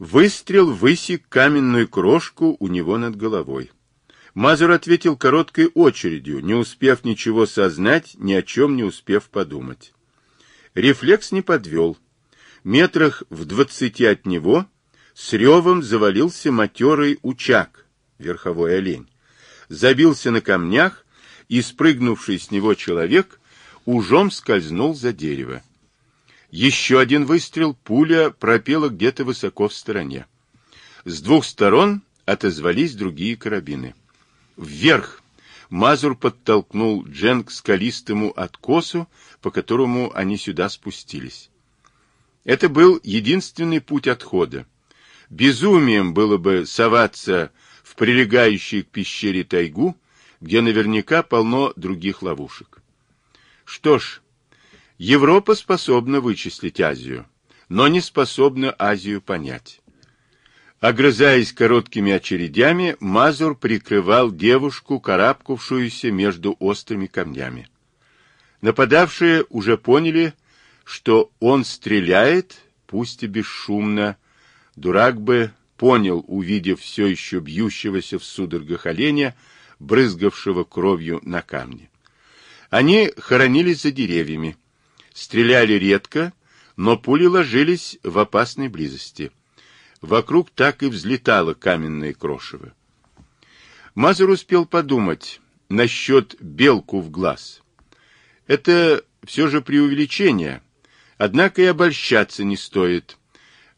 Выстрел высек каменную крошку у него над головой. Мазур ответил короткой очередью, не успев ничего сознать, ни о чем не успев подумать. Рефлекс не подвел. Метрах в двадцати от него с ревом завалился матерый учак, верховой олень. Забился на камнях, и спрыгнувший с него человек ужом скользнул за дерево. Еще один выстрел, пуля пропела где-то высоко в стороне. С двух сторон отозвались другие карабины. Вверх! Мазур подтолкнул Джен к скалистому откосу, по которому они сюда спустились. Это был единственный путь отхода. Безумием было бы соваться в прилегающую к пещере тайгу, где наверняка полно других ловушек. Что ж, Европа способна вычислить Азию, но не способна Азию понять. Огрызаясь короткими очередями, Мазур прикрывал девушку, карабкавшуюся между острыми камнями. Нападавшие уже поняли, что он стреляет, пусть и бесшумно. Дурак бы понял, увидев все еще бьющегося в судорогах оленя, брызгавшего кровью на камне. Они хоронились за деревьями, стреляли редко, но пули ложились в опасной близости. Вокруг так и взлетало каменное крошево. Мазур успел подумать насчет белку в глаз. Это все же преувеличение, однако и обольщаться не стоит.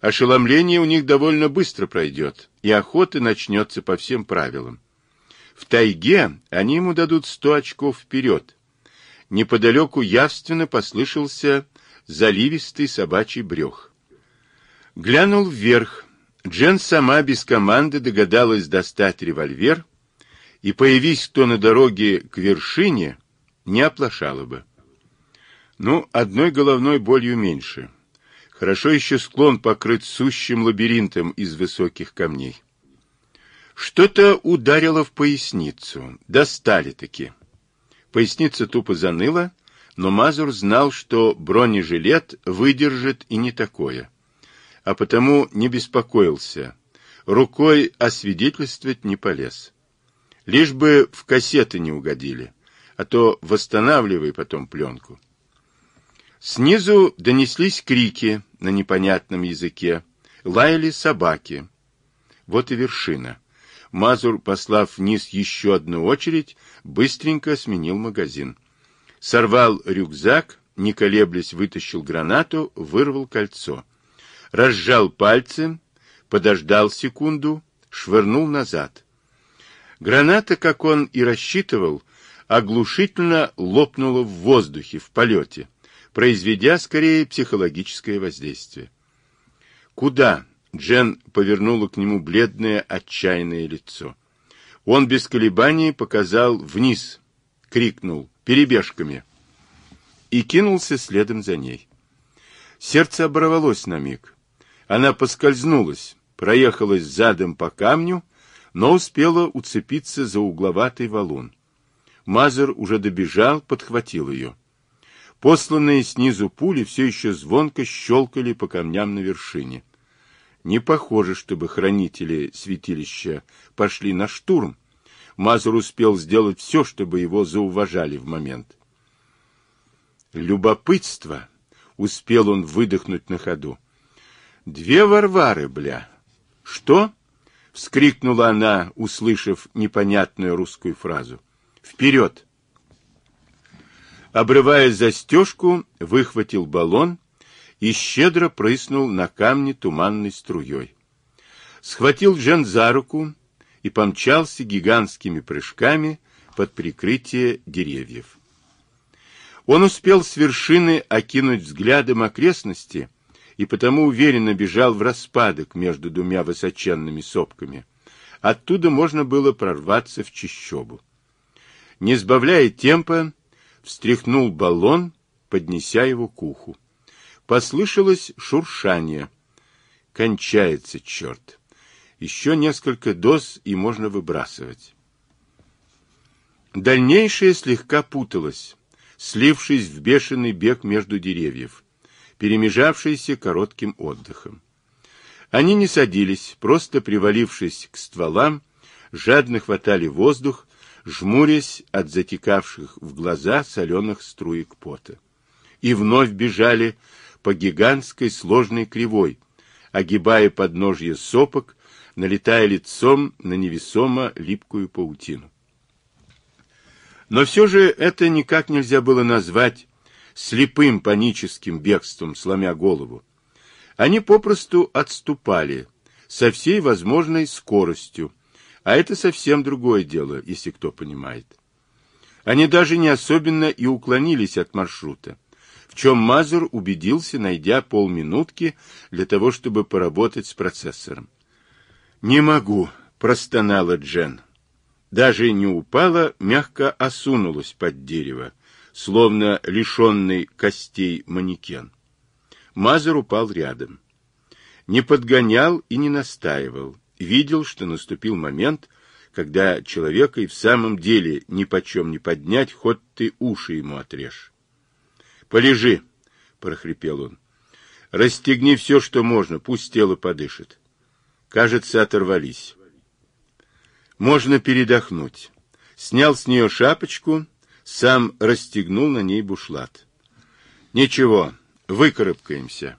Ошеломление у них довольно быстро пройдет, и охота начнется по всем правилам. В тайге они ему дадут сто очков вперед. Неподалеку явственно послышался заливистый собачий брех. Глянул вверх. Джен сама без команды догадалась достать револьвер, и, появись кто на дороге к вершине, не оплошала бы. Ну, одной головной болью меньше. Хорошо еще склон покрыт сущим лабиринтом из высоких камней. Что-то ударило в поясницу. Достали-таки. Поясница тупо заныла, но Мазур знал, что бронежилет выдержит и не такое. А потому не беспокоился. Рукой освидетельствовать не полез. Лишь бы в кассеты не угодили, а то восстанавливай потом пленку. Снизу донеслись крики на непонятном языке, лаяли собаки. Вот и вершина. Мазур, послав вниз еще одну очередь, быстренько сменил магазин. Сорвал рюкзак, не колеблясь, вытащил гранату, вырвал кольцо. Разжал пальцы, подождал секунду, швырнул назад. Граната, как он и рассчитывал, оглушительно лопнула в воздухе, в полете, произведя скорее психологическое воздействие. «Куда?» Джен повернула к нему бледное, отчаянное лицо. Он без колебаний показал вниз, крикнул «Перебежками!» и кинулся следом за ней. Сердце оборвалось на миг. Она поскользнулась, проехалась задом по камню, но успела уцепиться за угловатый валун. Мазер уже добежал, подхватил ее. Посланные снизу пули все еще звонко щелкали по камням на вершине. Не похоже, чтобы хранители святилища пошли на штурм. Мазур успел сделать все, чтобы его зауважали в момент. Любопытство! Успел он выдохнуть на ходу. Две Варвары, бля! Что? — вскрикнула она, услышав непонятную русскую фразу. «Вперед!» Обрывая застежку, выхватил баллон и щедро прыснул на камне туманной струей. Схватил Джен за руку и помчался гигантскими прыжками под прикрытие деревьев. Он успел с вершины окинуть взглядом окрестности и потому уверенно бежал в распадок между двумя высоченными сопками. Оттуда можно было прорваться в чищобу. Не сбавляя темпа, встряхнул баллон, поднеся его к уху. Послышалось шуршание. Кончается, черт. Еще несколько доз, и можно выбрасывать. Дальнейшее слегка путалось, слившись в бешеный бег между деревьев, перемежавшийся коротким отдыхом. Они не садились, просто привалившись к стволам, жадно хватали воздух, жмурясь от затекавших в глаза соленых струек пота. И вновь бежали по гигантской сложной кривой, огибая подножье сопок, налетая лицом на невесомо липкую паутину. Но все же это никак нельзя было назвать слепым паническим бегством, сломя голову. Они попросту отступали со всей возможной скоростью, а это совсем другое дело, если кто понимает. Они даже не особенно и уклонились от маршрута, в чем Мазур убедился, найдя полминутки для того, чтобы поработать с процессором. «Не могу», — простонала Джен. Даже не упала, мягко осунулась под дерево, словно лишенный костей манекен. Мазур упал рядом. Не подгонял и не настаивал, видел, что наступил момент, когда человека и в самом деле ни почем не поднять, хоть ты уши ему отрежь. «Полежи!» — прохрипел он. «Расстегни все, что можно, пусть тело подышит». Кажется, оторвались. Можно передохнуть. Снял с нее шапочку, сам расстегнул на ней бушлат. Ничего, выкарабкаемся.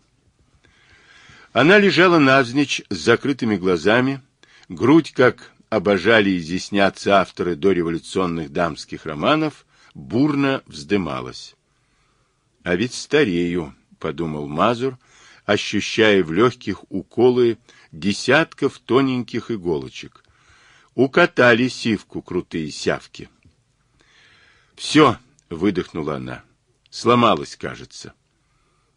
Она лежала навзничь с закрытыми глазами, грудь, как обожали изъясняться авторы дореволюционных дамских романов, бурно вздымалась. «А ведь старею», — подумал Мазур, ощущая в легких уколы десятков тоненьких иголочек. Укатали сивку крутые сявки. «Все», — выдохнула она, — «сломалась, кажется».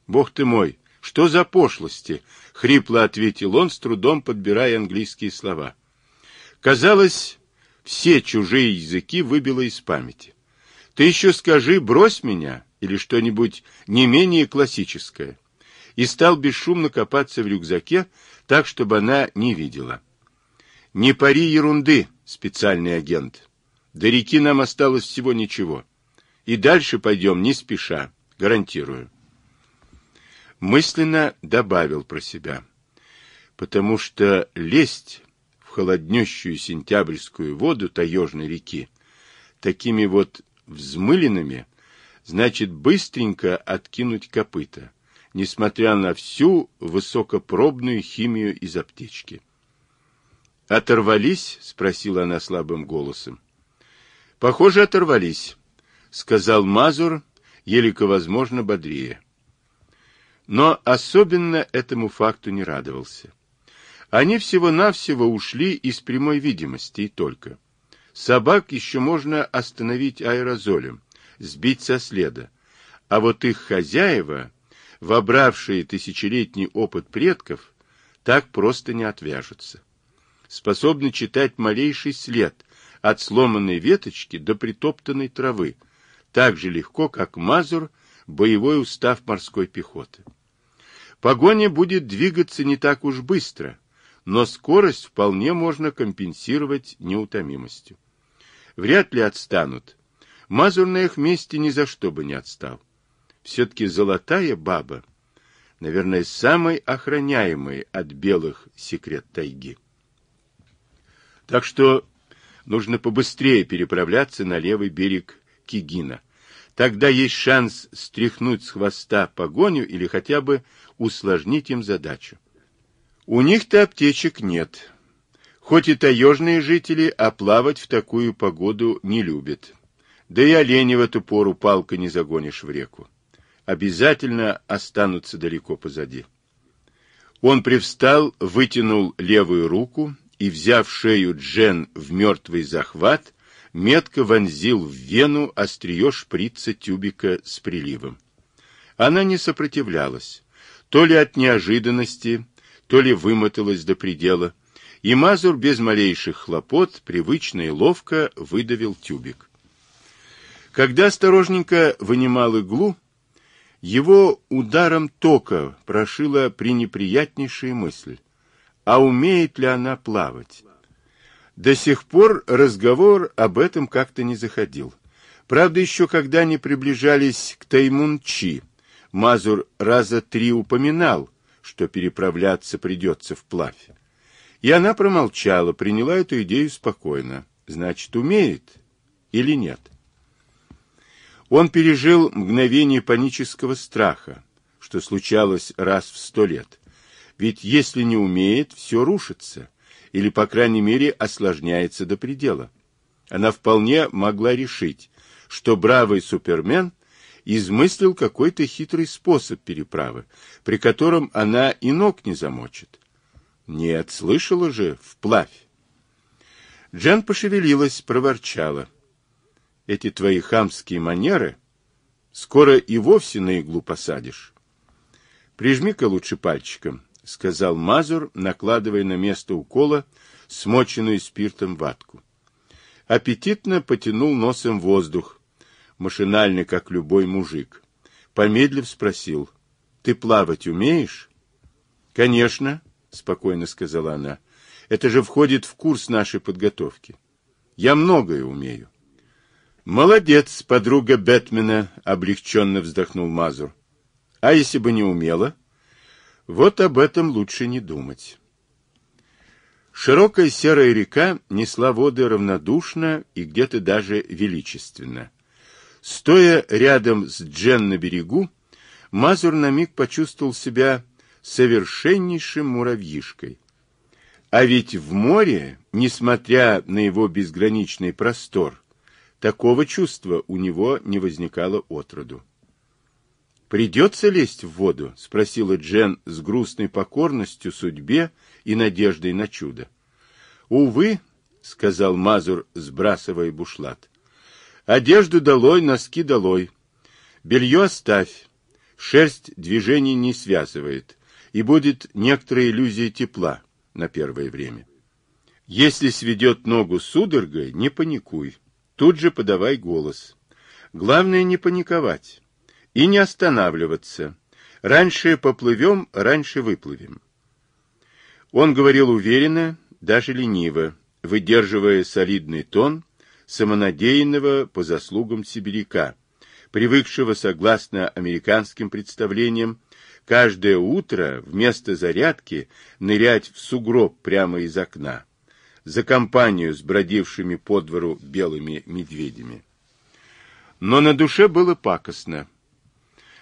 «Бог ты мой, что за пошлости?» — хрипло ответил он, с трудом подбирая английские слова. Казалось, все чужие языки выбило из памяти. «Ты еще скажи, брось меня» или что-нибудь не менее классическое. И стал бесшумно копаться в рюкзаке, так, чтобы она не видела. «Не пари ерунды, специальный агент. До реки нам осталось всего ничего. И дальше пойдем не спеша, гарантирую» мысленно добавил про себя. Потому что лезть в холоднющую сентябрьскую воду таежной реки такими вот взмыленными, значит быстренько откинуть копыта, несмотря на всю высокопробную химию из аптечки. «Оторвались?» — спросила она слабым голосом. «Похоже, оторвались», — сказал Мазур, елико возможно бодрее. Но особенно этому факту не радовался. Они всего-навсего ушли из прямой видимости и только. Собак еще можно остановить аэрозолем, сбить со следа. А вот их хозяева, вобравшие тысячелетний опыт предков, так просто не отвяжутся. Способны читать малейший след от сломанной веточки до притоптанной травы, так же легко, как Мазур боевой устав морской пехоты. Погоня будет двигаться не так уж быстро, но скорость вполне можно компенсировать неутомимостью. Вряд ли отстанут. Мазур на их месте ни за что бы не отстал. Все-таки золотая баба, наверное, самый охраняемый от белых секрет тайги. Так что нужно побыстрее переправляться на левый берег Кигина. Тогда есть шанс стряхнуть с хвоста погоню или хотя бы усложнить им задачу. У них-то аптечек нет. Хоть и таежные жители, а плавать в такую погоду не любят. Да и оленя в эту пору палкой не загонишь в реку. Обязательно останутся далеко позади. Он привстал, вытянул левую руку и, взяв шею Джен в мертвый захват, метко вонзил в вену острие шприца тюбика с приливом. Она не сопротивлялась, то ли от неожиданности, то ли вымоталась до предела, и Мазур без малейших хлопот привычно и ловко выдавил тюбик. Когда осторожненько вынимал иглу, его ударом тока прошила пренеприятнейшая мысль. А умеет ли она плавать? До сих пор разговор об этом как-то не заходил. Правда, еще когда они приближались к Таймун-Чи, Мазур раза три упоминал, что переправляться придется вплавь. И она промолчала, приняла эту идею спокойно. Значит, умеет или нет? Он пережил мгновение панического страха, что случалось раз в сто лет. Ведь если не умеет, все рушится, или, по крайней мере, осложняется до предела. Она вполне могла решить, что бравый супермен измыслил какой-то хитрый способ переправы, при котором она и ног не замочит. Нет, слышала же, вплавь. Джен пошевелилась, проворчала. Эти твои хамские манеры скоро и вовсе на иглу посадишь. Прижми-ка лучше пальчиком, — сказал Мазур, накладывая на место укола смоченную спиртом ватку. Аппетитно потянул носом воздух, машинально, как любой мужик. Помедлив спросил, — Ты плавать умеешь? — Конечно, — спокойно сказала она. — Это же входит в курс нашей подготовки. Я многое умею. — Молодец, подруга Бэтмена, — облегченно вздохнул Мазур. — А если бы не умела? — вот об этом лучше не думать. Широкая серая река несла воды равнодушно и где-то даже величественно. Стоя рядом с Джен на берегу, Мазур на миг почувствовал себя совершеннейшим муравьишкой. А ведь в море, несмотря на его безграничный простор, такого чувства у него не возникало отроду. «Придется лезть в воду?» — спросила Джен с грустной покорностью судьбе и надеждой на чудо. «Увы», — сказал Мазур, сбрасывая бушлат. «Одежду долой, носки долой. Белье оставь. Шерсть движений не связывает, и будет некоторая иллюзия тепла на первое время. Если сведет ногу судорогой, не паникуй. Тут же подавай голос. Главное не паниковать» и не останавливаться. Раньше поплывем, раньше выплывем. Он говорил уверенно, даже лениво, выдерживая солидный тон самонадеянного по заслугам сибиряка, привыкшего, согласно американским представлениям, каждое утро вместо зарядки нырять в сугроб прямо из окна, за компанию с бродившими по двору белыми медведями. Но на душе было пакостно.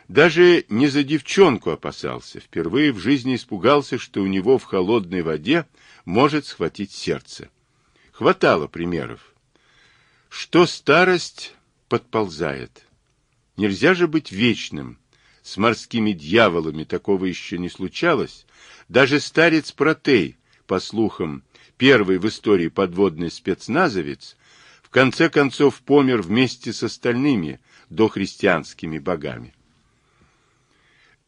Даже не за девчонку опасался, впервые в жизни испугался, что у него в холодной воде может схватить сердце. Хватало примеров. Что старость подползает. Нельзя же быть вечным. С морскими дьяволами такого еще не случалось. Даже старец Протей, по слухам, первый в истории подводный спецназовец, в конце концов помер вместе с остальными дохристианскими богами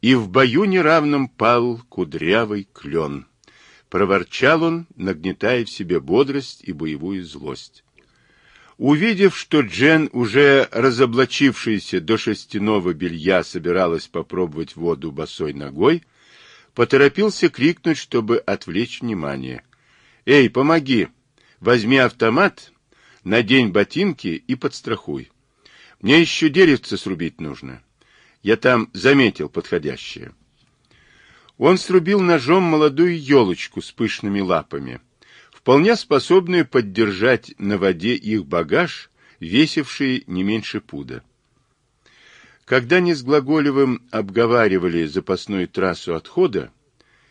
и в бою неравном пал кудрявый клен. Проворчал он, нагнетая в себе бодрость и боевую злость. Увидев, что Джен, уже разоблачившаяся до шестяного белья, собиралась попробовать воду босой ногой, поторопился крикнуть, чтобы отвлечь внимание. «Эй, помоги! Возьми автомат, надень ботинки и подстрахуй. Мне еще деревце срубить нужно». Я там заметил подходящее. Он срубил ножом молодую елочку с пышными лапами, вполне способную поддержать на воде их багаж, весивший не меньше пуда. Когда не с Глаголевым обговаривали запасную трассу отхода,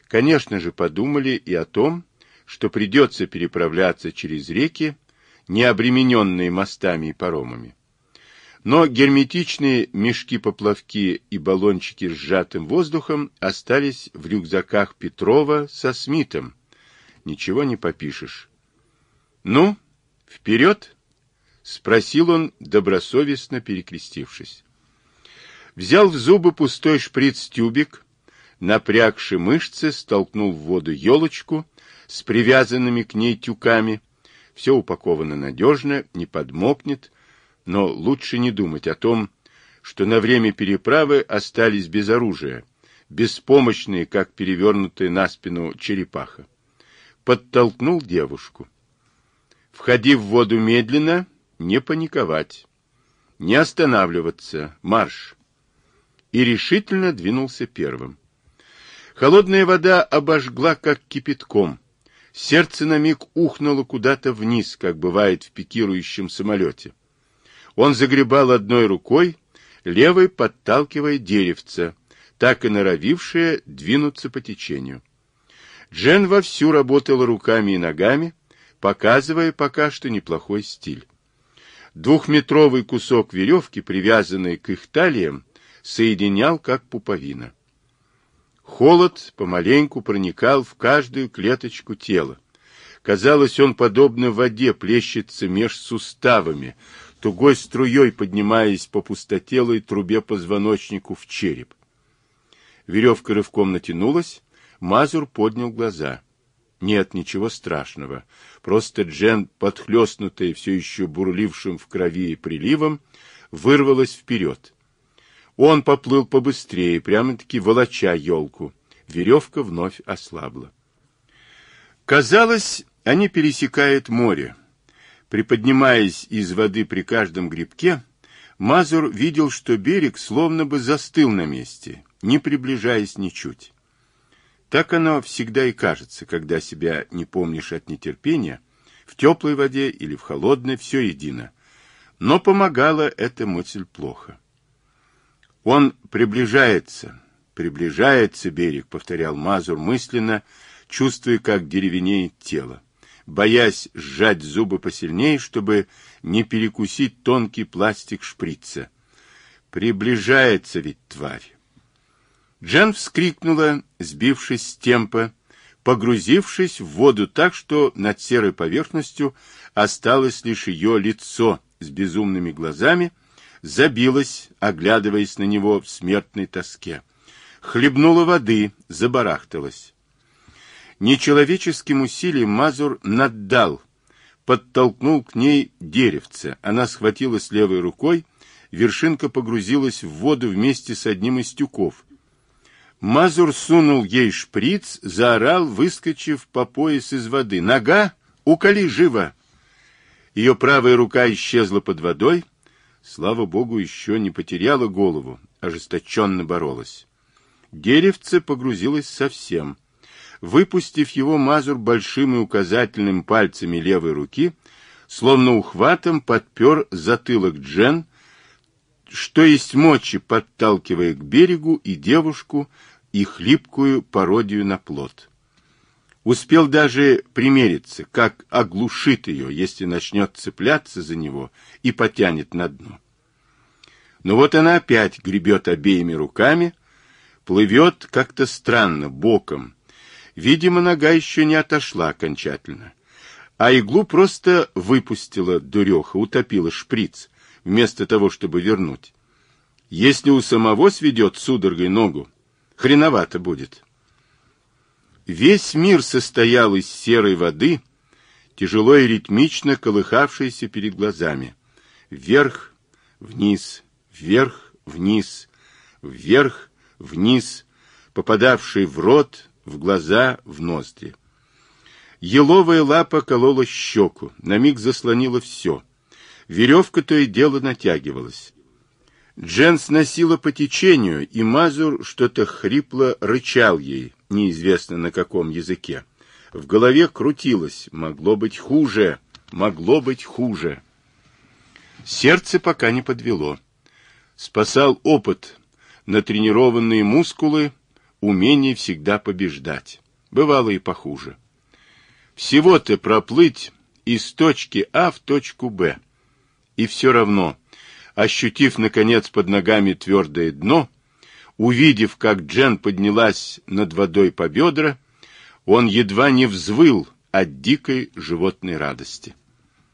конечно же, подумали и о том, что придется переправляться через реки, не обремененные мостами и паромами. Но герметичные мешки-поплавки и баллончики с сжатым воздухом остались в рюкзаках Петрова со Смитом. Ничего не попишешь. «Ну, вперед!» — спросил он, добросовестно перекрестившись. Взял в зубы пустой шприц-тюбик, напрягши мышцы, столкнул в воду елочку с привязанными к ней тюками. Все упаковано надежно, не подмокнет, но лучше не думать о том, что на время переправы остались без оружия, беспомощные, как перевернутая на спину черепаха. Подтолкнул девушку. Входи в воду медленно, не паниковать, не останавливаться, марш. И решительно двинулся первым. Холодная вода обожгла, как кипятком. Сердце на миг ухнуло куда-то вниз, как бывает в пикирующем самолете. Он загребал одной рукой, левой подталкивая деревце, так и норовившее двинуться по течению. Джен вовсю работала руками и ногами, показывая пока что неплохой стиль. Двухметровый кусок веревки, привязанный к их талиям, соединял как пуповина. Холод помаленьку проникал в каждую клеточку тела. Казалось, он, подобно воде, плещется меж суставами, тугой струей поднимаясь по пустотелой трубе позвоночнику в череп. Веревка рывком натянулась, Мазур поднял глаза. Нет, ничего страшного. Просто Джен, подхлестнутая все еще бурлившим в крови приливом, вырвалась вперед. Он поплыл побыстрее, прямо-таки волоча елку. Веревка вновь ослабла. Казалось, они пересекают море. Приподнимаясь из воды при каждом грибке, Мазур видел, что берег словно бы застыл на месте, не приближаясь ничуть. Так оно всегда и кажется, когда себя не помнишь от нетерпения, в теплой воде или в холодной, все едино. Но помогала эта мысль плохо. Он приближается, приближается берег, повторял Мазур мысленно, чувствуя, как деревенеет тело, боясь сжать зубы посильнее, чтобы не перекусить тонкий пластик шприца. Приближается ведь тварь. Джен вскрикнула, сбившись с темпа, погрузившись в воду так, что над серой поверхностью осталось лишь ее лицо с безумными глазами — забилась, оглядываясь на него в смертной тоске. Хлебнула воды, забарахталась. Нечеловеческим усилием Мазур наддал, подтолкнул к ней деревце. Она схватилась левой рукой, вершинка погрузилась в воду вместе с одним из тюков. Мазур сунул ей шприц, заорал, выскочив по пояс из воды. «Нога! Уколи живо!» Ее правая рука исчезла под водой, слава богу, еще не потеряла голову, ожесточенно боролась. Деревце погрузилось совсем. Выпустив его, Мазур большим и указательным пальцами левой руки, словно ухватом подпер затылок Джен, что есть мочи, подталкивая к берегу и девушку, и хлипкую пародию на плод. Успел даже примериться, как оглушит ее, если начнет цепляться за него и потянет на дно. Но вот она опять гребет обеими руками, плывет как-то странно, боком. Видимо, нога еще не отошла окончательно. А иглу просто выпустила дуреха, утопила шприц, вместо того, чтобы вернуть. Если у самого сведет судорогой ногу, хреновато будет. Весь мир состоял из серой воды, тяжело и ритмично колыхавшейся перед глазами. Вверх, вниз, вверх, вниз, вверх, вниз, попадавший в рот, в глаза, в ноздри. Еловая лапа колола щеку, на миг заслонила все. Веревка то и дело натягивалась. Джен сносила по течению, и Мазур что-то хрипло рычал ей, неизвестно на каком языке. В голове крутилось, могло быть хуже, могло быть хуже. Сердце пока не подвело. Спасал опыт, натренированные мускулы, умение всегда побеждать. Бывало и похуже. Всего-то проплыть из точки А в точку Б. И все равно, ощутив, наконец, под ногами твердое дно, Увидев, как Джен поднялась над водой по бедра, он едва не взвыл от дикой животной радости.